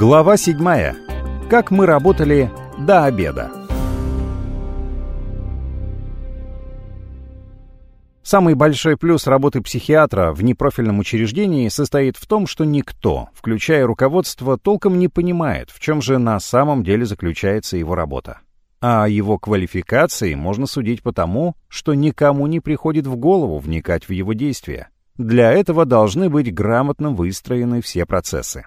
Глава 7. Как мы работали до обеда. Самый большой плюс работы психиатра в непрофильном учреждении состоит в том, что никто, включая руководство, толком не понимает, в чем же на самом деле заключается его работа. А о его квалификации можно судить по тому, что никому не приходит в голову вникать в его действия. Для этого должны быть грамотно выстроены все процессы.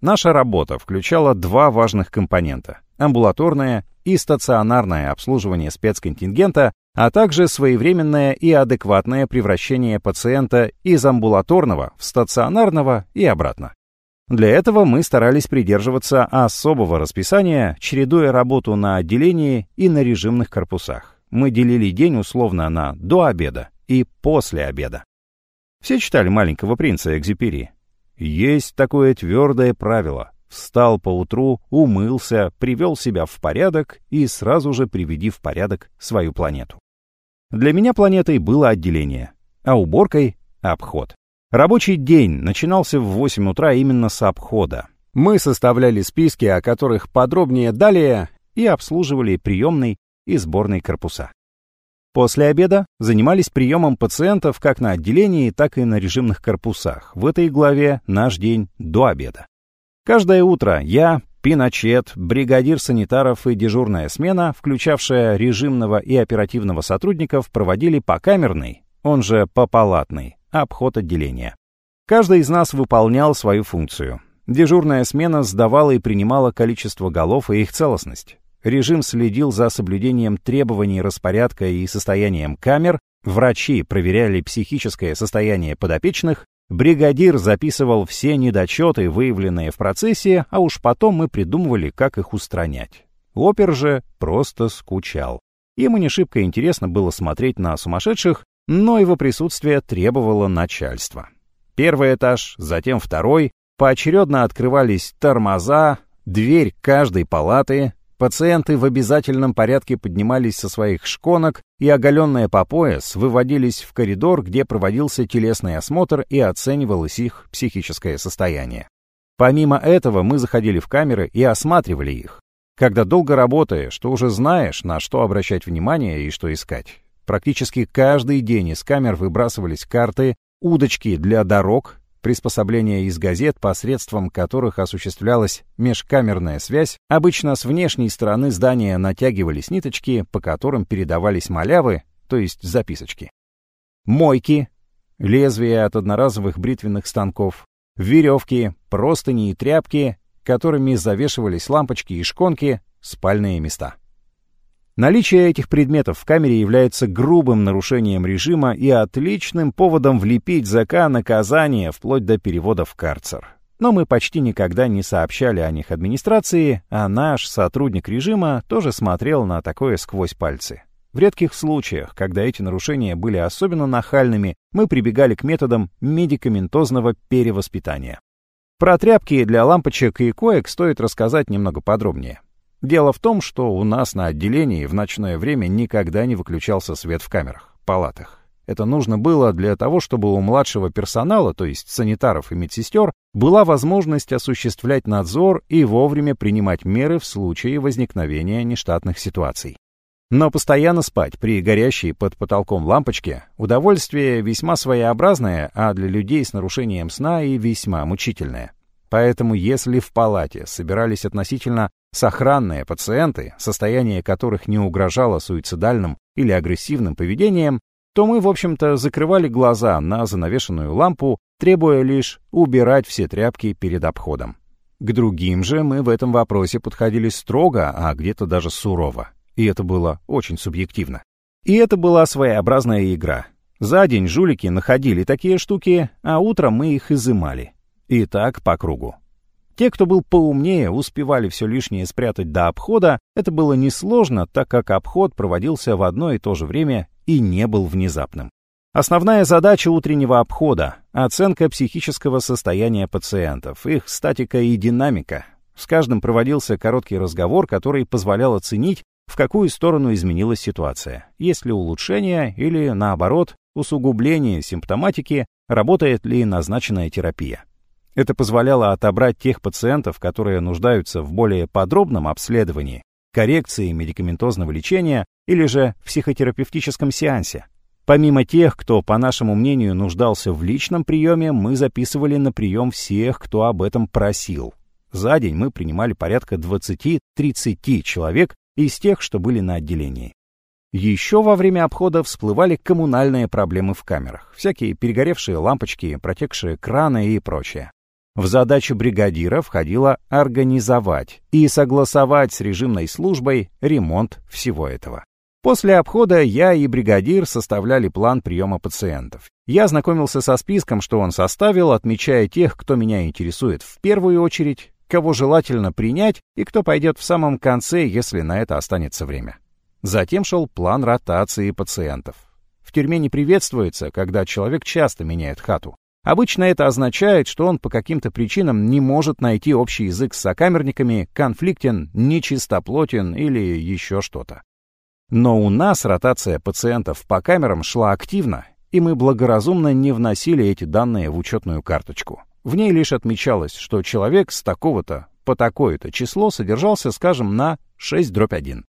Наша работа включала два важных компонента – амбулаторное и стационарное обслуживание спецконтингента, а также своевременное и адекватное превращение пациента из амбулаторного в стационарного и обратно. Для этого мы старались придерживаться особого расписания, чередуя работу на отделении и на режимных корпусах. Мы делили день условно на до обеда и после обеда. Все читали «Маленького принца» Экзюпери. Есть такое твердое правило. Встал поутру, умылся, привел себя в порядок и сразу же приведи в порядок свою планету. Для меня планетой было отделение, а уборкой — обход. Рабочий день начинался в 8 утра именно с обхода. Мы составляли списки, о которых подробнее далее, и обслуживали приемный и сборный корпуса. После обеда занимались приемом пациентов как на отделении, так и на режимных корпусах. В этой главе наш день до обеда. Каждое утро я, Пиночет, бригадир санитаров и дежурная смена, включавшая режимного и оперативного сотрудников, проводили по камерной, он же по палатной, обход отделения. Каждый из нас выполнял свою функцию. Дежурная смена сдавала и принимала количество голов и их целостность. Режим следил за соблюдением требований распорядка и состоянием камер, врачи проверяли психическое состояние подопечных, бригадир записывал все недочеты, выявленные в процессе, а уж потом мы придумывали, как их устранять. Опер же просто скучал. Ему не шибко интересно было смотреть на сумасшедших, но его присутствие требовало начальства. Первый этаж, затем второй, поочередно открывались тормоза, дверь каждой палаты, Пациенты в обязательном порядке поднимались со своих шконок и, оголенные по пояс, выводились в коридор, где проводился телесный осмотр и оценивалось их психическое состояние. Помимо этого мы заходили в камеры и осматривали их. Когда долго работаешь, то уже знаешь, на что обращать внимание и что искать. Практически каждый день из камер выбрасывались карты, удочки для дорог, приспособления из газет, посредством которых осуществлялась межкамерная связь, обычно с внешней стороны здания натягивались ниточки, по которым передавались малявы, то есть записочки. Мойки, лезвия от одноразовых бритвенных станков, веревки, простыни и тряпки, которыми завешивались лампочки и шконки, спальные места. Наличие этих предметов в камере является грубым нарушением режима и отличным поводом влепить ЗК наказание вплоть до перевода в карцер. Но мы почти никогда не сообщали о них администрации, а наш сотрудник режима тоже смотрел на такое сквозь пальцы. В редких случаях, когда эти нарушения были особенно нахальными, мы прибегали к методам медикаментозного перевоспитания. Про тряпки для лампочек и коек стоит рассказать немного подробнее. Дело в том, что у нас на отделении в ночное время никогда не выключался свет в камерах, палатах. Это нужно было для того, чтобы у младшего персонала, то есть санитаров и медсестер, была возможность осуществлять надзор и вовремя принимать меры в случае возникновения нештатных ситуаций. Но постоянно спать при горящей под потолком лампочке – удовольствие весьма своеобразное, а для людей с нарушением сна и весьма мучительное. Поэтому если в палате собирались относительно сохранные пациенты, состояние которых не угрожало суицидальным или агрессивным поведением, то мы, в общем-то, закрывали глаза на занавешенную лампу, требуя лишь убирать все тряпки перед обходом. К другим же мы в этом вопросе подходили строго, а где-то даже сурово. И это было очень субъективно. И это была своеобразная игра. За день жулики находили такие штуки, а утром мы их изымали. И так по кругу. Те, кто был поумнее, успевали все лишнее спрятать до обхода. Это было несложно, так как обход проводился в одно и то же время и не был внезапным. Основная задача утреннего обхода – оценка психического состояния пациентов, их статика и динамика. С каждым проводился короткий разговор, который позволял оценить, в какую сторону изменилась ситуация. Есть ли улучшение или, наоборот, усугубление симптоматики, работает ли назначенная терапия. Это позволяло отобрать тех пациентов, которые нуждаются в более подробном обследовании, коррекции медикаментозного лечения или же в психотерапевтическом сеансе. Помимо тех, кто, по нашему мнению, нуждался в личном приеме, мы записывали на прием всех, кто об этом просил. За день мы принимали порядка 20-30 человек из тех, что были на отделении. Еще во время обхода всплывали коммунальные проблемы в камерах. Всякие перегоревшие лампочки, протекшие краны и прочее. В задачу бригадира входило организовать и согласовать с режимной службой ремонт всего этого. После обхода я и бригадир составляли план приема пациентов. Я знакомился со списком, что он составил, отмечая тех, кто меня интересует в первую очередь, кого желательно принять и кто пойдет в самом конце, если на это останется время. Затем шел план ротации пациентов. В тюрьме не приветствуется, когда человек часто меняет хату. Обычно это означает, что он по каким-то причинам не может найти общий язык с сокамерниками, конфликтен, нечистоплотен или еще что-то. Но у нас ротация пациентов по камерам шла активно, и мы благоразумно не вносили эти данные в учетную карточку. В ней лишь отмечалось, что человек с такого-то по такое-то число содержался, скажем, на 6 дробь 1.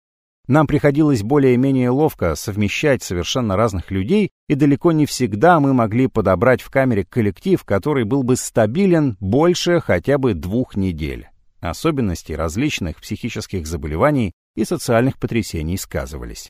Нам приходилось более-менее ловко совмещать совершенно разных людей, и далеко не всегда мы могли подобрать в камере коллектив, который был бы стабилен больше хотя бы двух недель. Особенности различных психических заболеваний и социальных потрясений сказывались.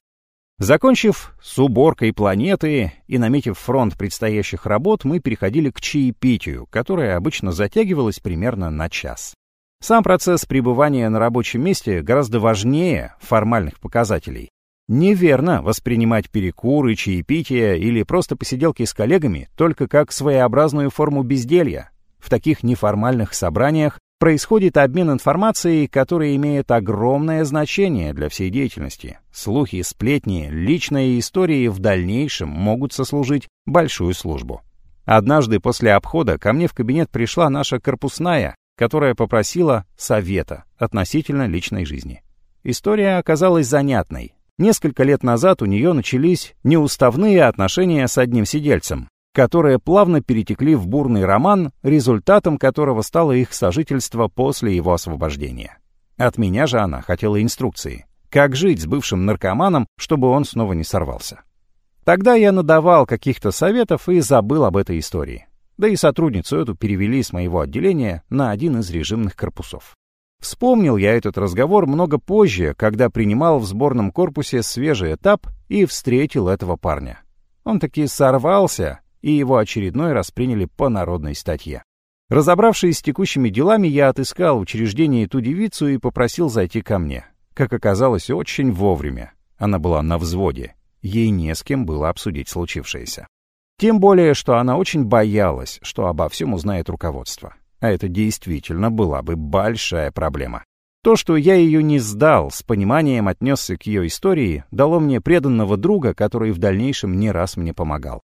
Закончив с уборкой планеты и наметив фронт предстоящих работ, мы переходили к чаепитию, которое обычно затягивалось примерно на час. Сам процесс пребывания на рабочем месте гораздо важнее формальных показателей. Неверно воспринимать перекуры, чаепития или просто посиделки с коллегами только как своеобразную форму безделья. В таких неформальных собраниях происходит обмен информацией, который имеет огромное значение для всей деятельности. Слухи, сплетни, личные истории в дальнейшем могут сослужить большую службу. Однажды после обхода ко мне в кабинет пришла наша корпусная, которая попросила совета относительно личной жизни. История оказалась занятной. Несколько лет назад у нее начались неуставные отношения с одним сидельцем, которые плавно перетекли в бурный роман, результатом которого стало их сожительство после его освобождения. От меня же она хотела инструкции, как жить с бывшим наркоманом, чтобы он снова не сорвался. Тогда я надавал каких-то советов и забыл об этой истории. Да и сотрудницу эту перевели с моего отделения на один из режимных корпусов. Вспомнил я этот разговор много позже, когда принимал в сборном корпусе свежий этап и встретил этого парня. Он таки сорвался, и его очередной раз приняли по народной статье. Разобравшись с текущими делами, я отыскал в учреждении ту девицу и попросил зайти ко мне. Как оказалось, очень вовремя. Она была на взводе. Ей не с кем было обсудить случившееся. Тем более, что она очень боялась, что обо всем узнает руководство. А это действительно была бы большая проблема. То, что я ее не сдал, с пониманием отнесся к ее истории, дало мне преданного друга, который в дальнейшем не раз мне помогал.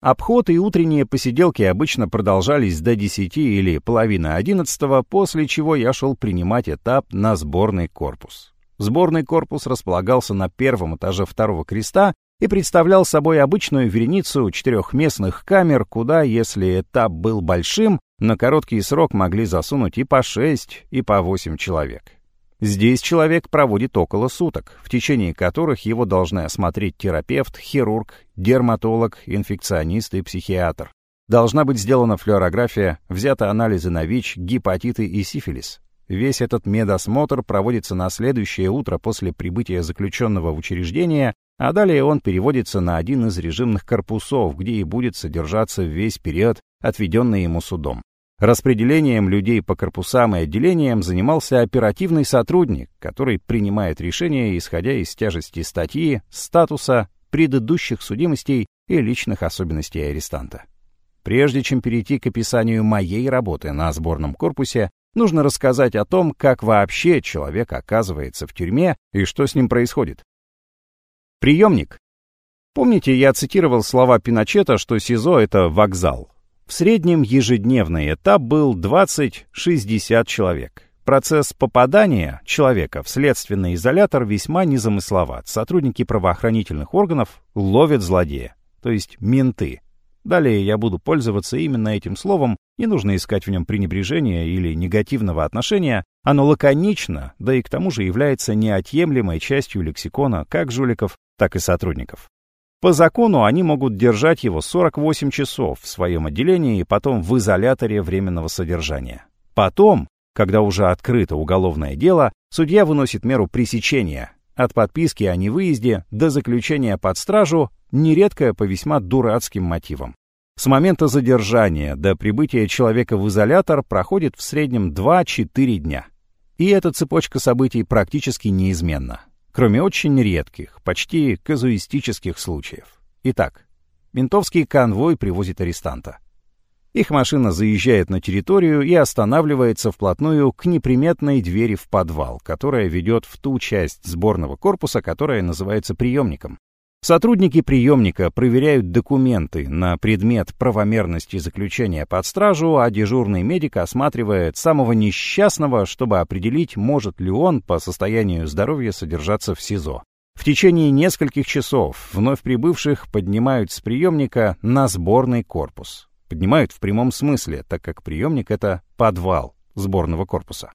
Обход и утренние посиделки обычно продолжались до 10 или половины 11, после чего я шел принимать этап на сборный корпус. Сборный корпус располагался на первом этаже второго креста и представлял собой обычную вереницу четырехместных камер, куда, если этап был большим, на короткий срок могли засунуть и по шесть, и по восемь человек. Здесь человек проводит около суток, в течение которых его должны осмотреть терапевт, хирург, дерматолог, инфекционист и психиатр. Должна быть сделана флюорография, взяты анализы на ВИЧ, гепатиты и сифилис. Весь этот медосмотр проводится на следующее утро после прибытия заключенного в учреждение а далее он переводится на один из режимных корпусов, где и будет содержаться весь период, отведенный ему судом. Распределением людей по корпусам и отделениям занимался оперативный сотрудник, который принимает решения, исходя из тяжести статьи, статуса, предыдущих судимостей и личных особенностей арестанта. Прежде чем перейти к описанию моей работы на сборном корпусе, нужно рассказать о том, как вообще человек оказывается в тюрьме и что с ним происходит. Приемник. Помните, я цитировал слова Пиночета, что СИЗО — это вокзал. В среднем ежедневный этап был 20-60 человек. Процесс попадания человека в следственный изолятор весьма незамысловат. Сотрудники правоохранительных органов ловят злодея, то есть менты. Далее я буду пользоваться именно этим словом, не нужно искать в нем пренебрежения или негативного отношения, оно лаконично, да и к тому же является неотъемлемой частью лексикона как жуликов, так и сотрудников. По закону они могут держать его 48 часов в своем отделении и потом в изоляторе временного содержания. Потом, когда уже открыто уголовное дело, судья выносит меру пресечения от подписки о невыезде до заключения под стражу, нередко по весьма дурацким мотивам. С момента задержания до прибытия человека в изолятор проходит в среднем 2-4 дня. И эта цепочка событий практически неизменна кроме очень редких, почти казуистических случаев. Итак, ментовский конвой привозит арестанта. Их машина заезжает на территорию и останавливается вплотную к неприметной двери в подвал, которая ведет в ту часть сборного корпуса, которая называется приемником. Сотрудники приемника проверяют документы на предмет правомерности заключения под стражу, а дежурный медик осматривает самого несчастного, чтобы определить, может ли он по состоянию здоровья содержаться в СИЗО. В течение нескольких часов вновь прибывших поднимают с приемника на сборный корпус. Поднимают в прямом смысле, так как приемник — это подвал сборного корпуса.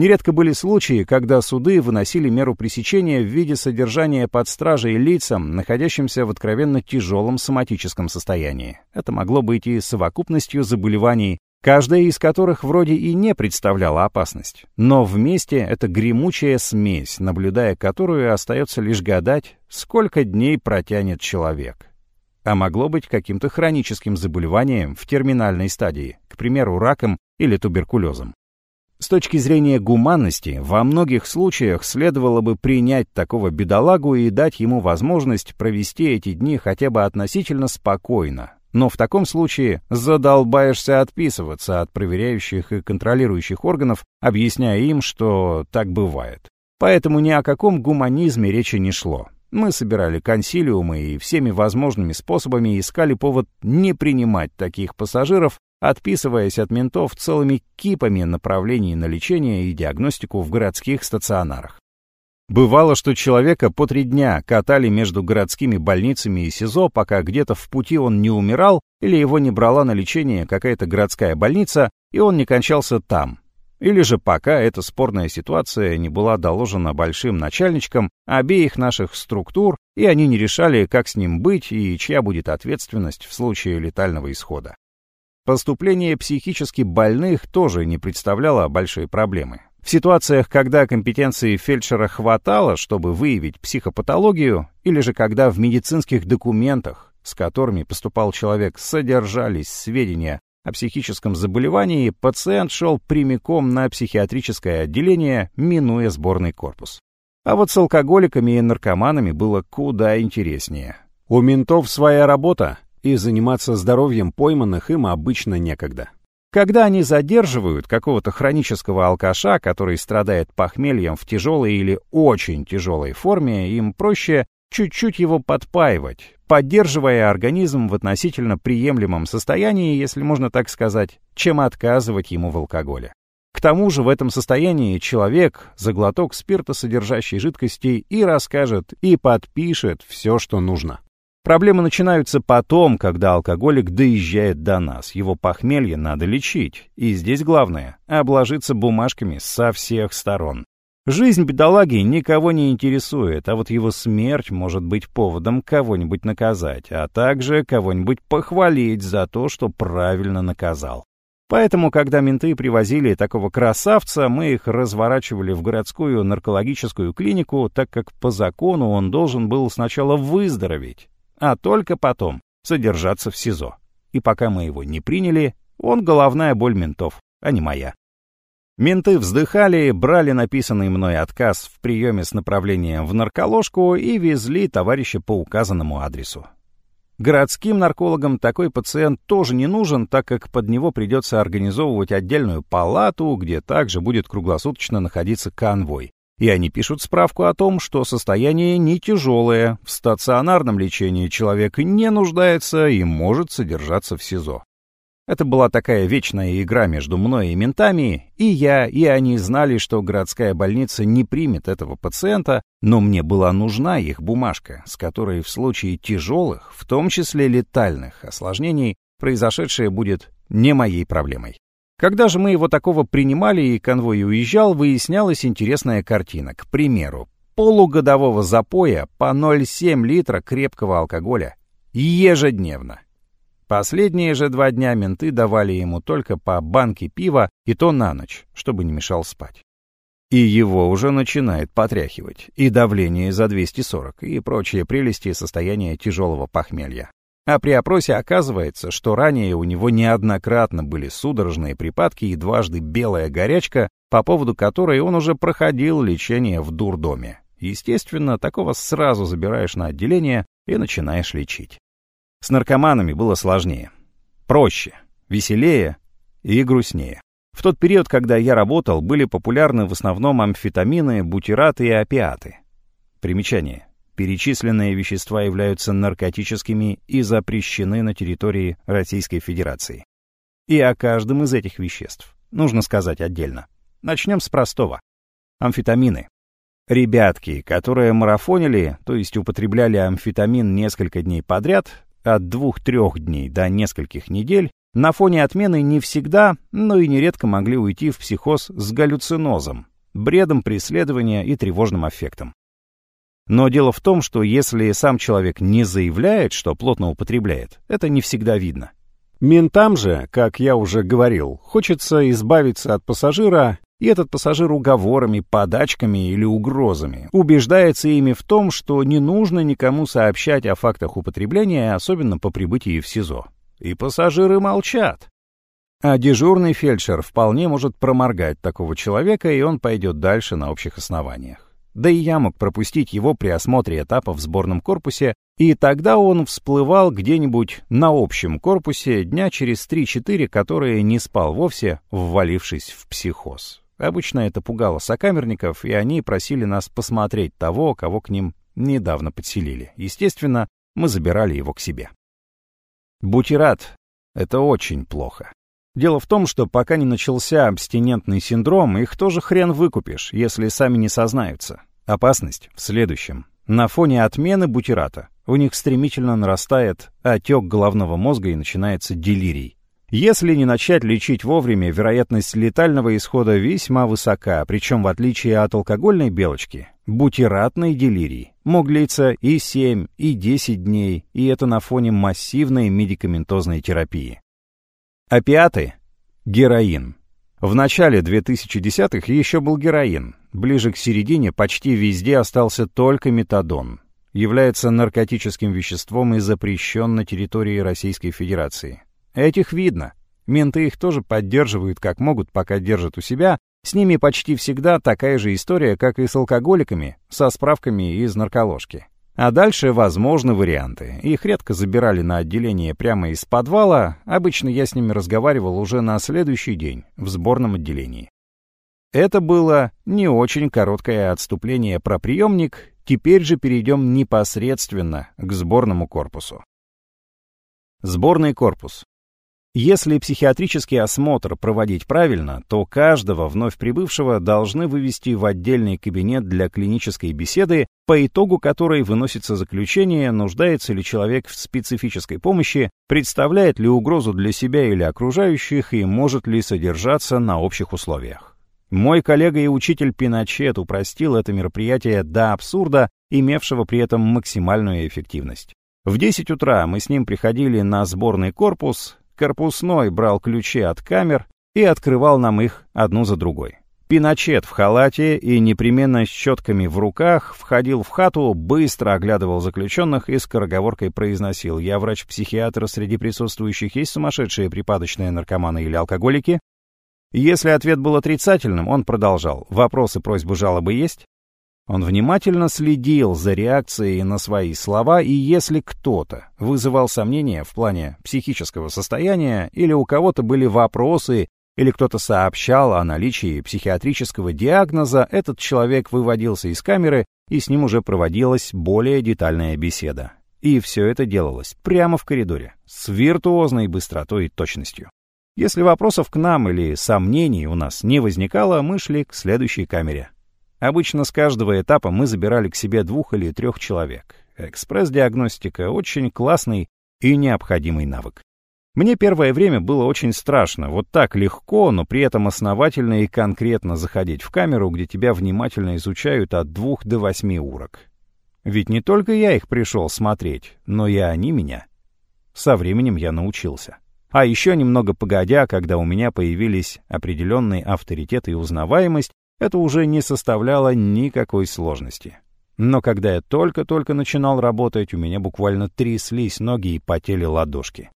Нередко были случаи, когда суды выносили меру пресечения в виде содержания под стражей лицам, находящимся в откровенно тяжелом соматическом состоянии. Это могло быть и совокупностью заболеваний, каждая из которых вроде и не представляла опасность. Но вместе это гремучая смесь, наблюдая которую остается лишь гадать, сколько дней протянет человек. А могло быть каким-то хроническим заболеванием в терминальной стадии, к примеру, раком или туберкулезом. С точки зрения гуманности, во многих случаях следовало бы принять такого бедолагу и дать ему возможность провести эти дни хотя бы относительно спокойно. Но в таком случае задолбаешься отписываться от проверяющих и контролирующих органов, объясняя им, что так бывает. Поэтому ни о каком гуманизме речи не шло. Мы собирали консилиумы и всеми возможными способами искали повод не принимать таких пассажиров, отписываясь от ментов целыми кипами направлений на лечение и диагностику в городских стационарах. Бывало, что человека по три дня катали между городскими больницами и СИЗО, пока где-то в пути он не умирал или его не брала на лечение какая-то городская больница, и он не кончался там. Или же пока эта спорная ситуация не была доложена большим начальничкам обеих наших структур, и они не решали, как с ним быть и чья будет ответственность в случае летального исхода. Поступление психически больных тоже не представляло большой проблемы. В ситуациях, когда компетенции фельдшера хватало, чтобы выявить психопатологию, или же когда в медицинских документах, с которыми поступал человек, содержались сведения о психическом заболевании, пациент шел прямиком на психиатрическое отделение, минуя сборный корпус. А вот с алкоголиками и наркоманами было куда интереснее. У ментов своя работа, и заниматься здоровьем пойманных им обычно некогда. Когда они задерживают какого-то хронического алкаша, который страдает похмельем в тяжелой или очень тяжелой форме, им проще чуть-чуть его подпаивать, поддерживая организм в относительно приемлемом состоянии, если можно так сказать, чем отказывать ему в алкоголе. К тому же в этом состоянии человек за глоток спиртосодержащей жидкости и расскажет, и подпишет все, что нужно. Проблемы начинаются потом, когда алкоголик доезжает до нас. Его похмелье надо лечить. И здесь главное — обложиться бумажками со всех сторон. Жизнь бедолаги никого не интересует, а вот его смерть может быть поводом кого-нибудь наказать, а также кого-нибудь похвалить за то, что правильно наказал. Поэтому, когда менты привозили такого красавца, мы их разворачивали в городскую наркологическую клинику, так как по закону он должен был сначала выздороветь, а только потом содержаться в СИЗО. И пока мы его не приняли, он головная боль ментов, а не моя. Менты вздыхали, брали написанный мной отказ в приеме с направлением в нарколожку и везли товарища по указанному адресу. Городским наркологам такой пациент тоже не нужен, так как под него придется организовывать отдельную палату, где также будет круглосуточно находиться конвой и они пишут справку о том, что состояние не тяжелое, в стационарном лечении человек не нуждается и может содержаться в СИЗО. Это была такая вечная игра между мной и ментами, и я, и они знали, что городская больница не примет этого пациента, но мне была нужна их бумажка, с которой в случае тяжелых, в том числе летальных осложнений, произошедшее будет не моей проблемой. Когда же мы его такого принимали и конвой уезжал, выяснялась интересная картина. К примеру, полугодового запоя по 0,7 литра крепкого алкоголя ежедневно. Последние же два дня менты давали ему только по банке пива, и то на ночь, чтобы не мешал спать. И его уже начинает потряхивать, и давление за 240, и прочие прелести состояния тяжелого похмелья. А при опросе оказывается, что ранее у него неоднократно были судорожные припадки и дважды белая горячка, по поводу которой он уже проходил лечение в дурдоме. Естественно, такого сразу забираешь на отделение и начинаешь лечить. С наркоманами было сложнее. Проще, веселее и грустнее. В тот период, когда я работал, были популярны в основном амфетамины, бутираты и опиаты. Примечание. Перечисленные вещества являются наркотическими и запрещены на территории Российской Федерации. И о каждом из этих веществ нужно сказать отдельно. Начнем с простого. Амфетамины. Ребятки, которые марафонили, то есть употребляли амфетамин несколько дней подряд, от двух-трех дней до нескольких недель, на фоне отмены не всегда, но и нередко могли уйти в психоз с галлюцинозом, бредом преследования и тревожным аффектом. Но дело в том, что если сам человек не заявляет, что плотно употребляет, это не всегда видно. Ментам же, как я уже говорил, хочется избавиться от пассажира и этот пассажир уговорами, подачками или угрозами убеждается ими в том, что не нужно никому сообщать о фактах употребления, особенно по прибытии в СИЗО. И пассажиры молчат. А дежурный фельдшер вполне может проморгать такого человека, и он пойдет дальше на общих основаниях. Да и я мог пропустить его при осмотре этапа в сборном корпусе, и тогда он всплывал где-нибудь на общем корпусе дня через 3-4, которые не спал вовсе, ввалившись в психоз. Обычно это пугало сокамерников, и они просили нас посмотреть того, кого к ним недавно подселили. Естественно, мы забирали его к себе. Бутират — это очень плохо. Дело в том, что пока не начался абстинентный синдром, их тоже хрен выкупишь, если сами не сознаются. Опасность в следующем. На фоне отмены бутирата у них стремительно нарастает отек головного мозга и начинается делирий. Если не начать лечить вовремя, вероятность летального исхода весьма высока, причем в отличие от алкогольной белочки, бутиратной делирии мог длиться и 7, и 10 дней, и это на фоне массивной медикаментозной терапии. Опиаты – героин. В начале 2010-х еще был героин, ближе к середине почти везде остался только метадон. Является наркотическим веществом и запрещен на территории Российской Федерации. Этих видно. Менты их тоже поддерживают как могут, пока держат у себя. С ними почти всегда такая же история, как и с алкоголиками, со справками из нарколожки. А дальше возможны варианты. Их редко забирали на отделение прямо из подвала, обычно я с ними разговаривал уже на следующий день в сборном отделении. Это было не очень короткое отступление про приемник, теперь же перейдем непосредственно к сборному корпусу. Сборный корпус. Если психиатрический осмотр проводить правильно, то каждого вновь прибывшего должны вывести в отдельный кабинет для клинической беседы, по итогу которой выносится заключение, нуждается ли человек в специфической помощи, представляет ли угрозу для себя или окружающих и может ли содержаться на общих условиях. Мой коллега и учитель Пиночет упростил это мероприятие до абсурда, имевшего при этом максимальную эффективность. В 10 утра мы с ним приходили на сборный корпус, Корпусной брал ключи от камер и открывал нам их одну за другой. Пиночет в халате и непременно с щетками в руках входил в хату, быстро оглядывал заключенных и скороговоркой произносил «Я врач-психиатр, среди присутствующих есть сумасшедшие, припадочные наркоманы или алкоголики?» Если ответ был отрицательным, он продолжал «Вопросы, просьбы, жалобы есть?» Он внимательно следил за реакцией на свои слова, и если кто-то вызывал сомнения в плане психического состояния, или у кого-то были вопросы, или кто-то сообщал о наличии психиатрического диагноза, этот человек выводился из камеры, и с ним уже проводилась более детальная беседа. И все это делалось прямо в коридоре, с виртуозной быстротой и точностью. Если вопросов к нам или сомнений у нас не возникало, мы шли к следующей камере. Обычно с каждого этапа мы забирали к себе двух или трех человек. Экспресс-диагностика — очень классный и необходимый навык. Мне первое время было очень страшно, вот так легко, но при этом основательно и конкретно заходить в камеру, где тебя внимательно изучают от двух до восьми урок. Ведь не только я их пришел смотреть, но и они меня. Со временем я научился. А еще немного погодя, когда у меня появились определенный авторитет и узнаваемость, это уже не составляло никакой сложности. Но когда я только-только начинал работать, у меня буквально тряслись ноги и потели ладошки.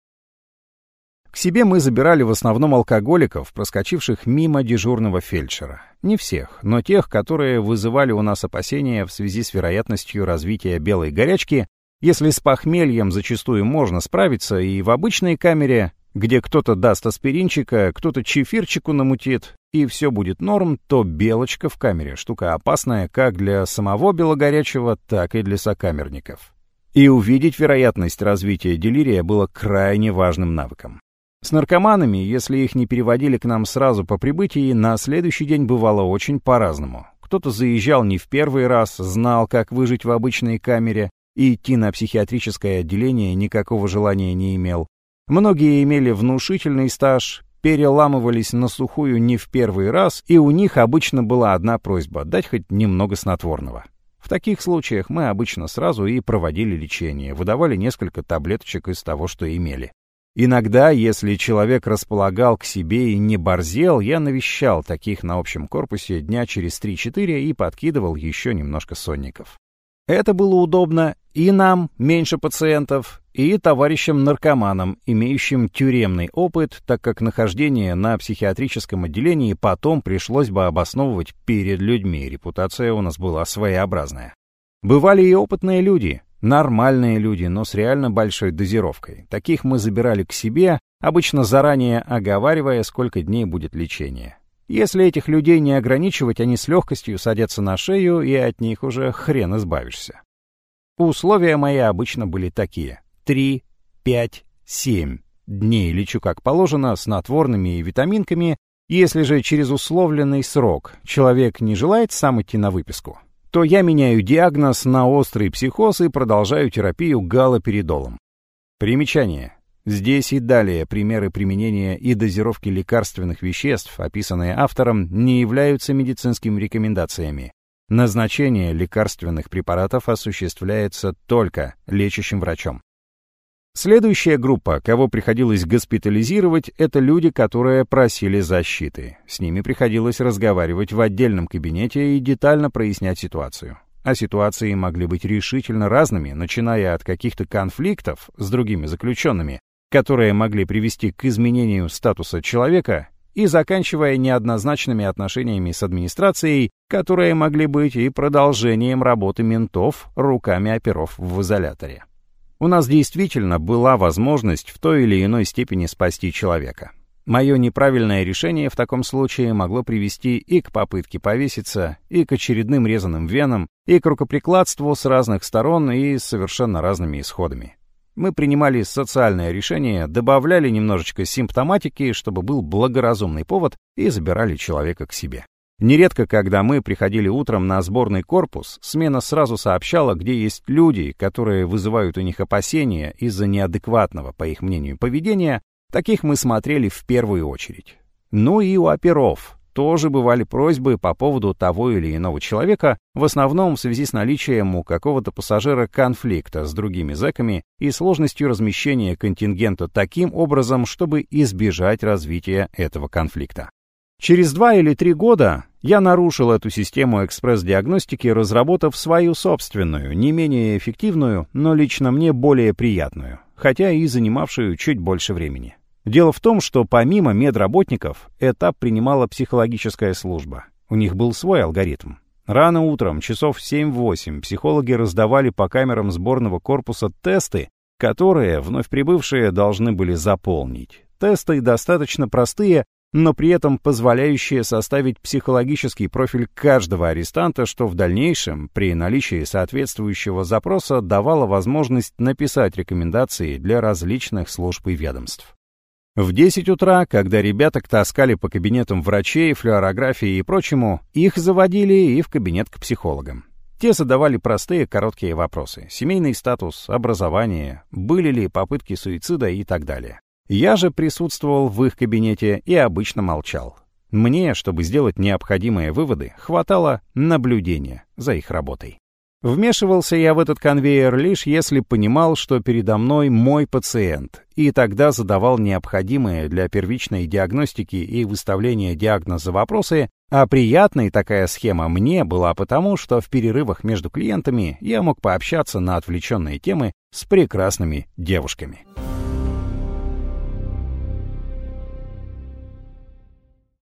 К себе мы забирали в основном алкоголиков, проскочивших мимо дежурного фельдшера. Не всех, но тех, которые вызывали у нас опасения в связи с вероятностью развития белой горячки, если с похмельем зачастую можно справиться, и в обычной камере где кто-то даст аспиринчика, кто-то чефирчику намутит, и все будет норм, то белочка в камере — штука опасная как для самого белогорячего, так и для сокамерников. И увидеть вероятность развития делирия было крайне важным навыком. С наркоманами, если их не переводили к нам сразу по прибытии, на следующий день бывало очень по-разному. Кто-то заезжал не в первый раз, знал, как выжить в обычной камере, и идти на психиатрическое отделение никакого желания не имел. Многие имели внушительный стаж, переламывались на сухую не в первый раз, и у них обычно была одна просьба — дать хоть немного снотворного. В таких случаях мы обычно сразу и проводили лечение, выдавали несколько таблеточек из того, что имели. Иногда, если человек располагал к себе и не борзел, я навещал таких на общем корпусе дня через 3-4 и подкидывал еще немножко сонников. Это было удобно и нам, меньше пациентов, и товарищам-наркоманам, имеющим тюремный опыт, так как нахождение на психиатрическом отделении потом пришлось бы обосновывать перед людьми, репутация у нас была своеобразная. Бывали и опытные люди, нормальные люди, но с реально большой дозировкой. Таких мы забирали к себе, обычно заранее оговаривая, сколько дней будет лечение. Если этих людей не ограничивать, они с легкостью садятся на шею, и от них уже хрен избавишься. Условия мои обычно были такие. Три, пять, семь дней лечу как положено, снотворными и витаминками. Если же через условленный срок человек не желает сам идти на выписку, то я меняю диагноз на острый психоз и продолжаю терапию галоперидолом. Примечание. Здесь и далее примеры применения и дозировки лекарственных веществ, описанные автором, не являются медицинскими рекомендациями. Назначение лекарственных препаратов осуществляется только лечащим врачом. Следующая группа, кого приходилось госпитализировать, это люди, которые просили защиты. С ними приходилось разговаривать в отдельном кабинете и детально прояснять ситуацию. А ситуации могли быть решительно разными, начиная от каких-то конфликтов с другими заключенными, которые могли привести к изменению статуса человека, и заканчивая неоднозначными отношениями с администрацией, которые могли быть и продолжением работы ментов руками оперов в изоляторе. У нас действительно была возможность в той или иной степени спасти человека. Мое неправильное решение в таком случае могло привести и к попытке повеситься, и к очередным резаным венам, и к рукоприкладству с разных сторон и с совершенно разными исходами. Мы принимали социальное решение, добавляли немножечко симптоматики, чтобы был благоразумный повод, и забирали человека к себе. Нередко, когда мы приходили утром на сборный корпус, смена сразу сообщала, где есть люди, которые вызывают у них опасения из-за неадекватного, по их мнению, поведения, таких мы смотрели в первую очередь. Ну и у оперов, тоже бывали просьбы по поводу того или иного человека, в основном в связи с наличием у какого-то пассажира конфликта с другими зэками и сложностью размещения контингента таким образом, чтобы избежать развития этого конфликта. Через два или три года я нарушил эту систему экспресс-диагностики, разработав свою собственную, не менее эффективную, но лично мне более приятную, хотя и занимавшую чуть больше времени. Дело в том, что помимо медработников этап принимала психологическая служба. У них был свой алгоритм. Рано утром, часов 7-8, психологи раздавали по камерам сборного корпуса тесты, которые вновь прибывшие должны были заполнить. Тесты достаточно простые, но при этом позволяющие составить психологический профиль каждого арестанта, что в дальнейшем, при наличии соответствующего запроса, давало возможность написать рекомендации для различных служб и ведомств. В 10 утра, когда ребята таскали по кабинетам врачей, флюорографии и прочему, их заводили и в кабинет к психологам. Те задавали простые короткие вопросы. Семейный статус, образование, были ли попытки суицида и так далее. Я же присутствовал в их кабинете и обычно молчал. Мне, чтобы сделать необходимые выводы, хватало наблюдения за их работой. Вмешивался я в этот конвейер лишь если понимал, что передо мной мой пациент, и тогда задавал необходимые для первичной диагностики и выставления диагноза вопросы, а приятной такая схема мне была потому, что в перерывах между клиентами я мог пообщаться на отвлеченные темы с прекрасными девушками.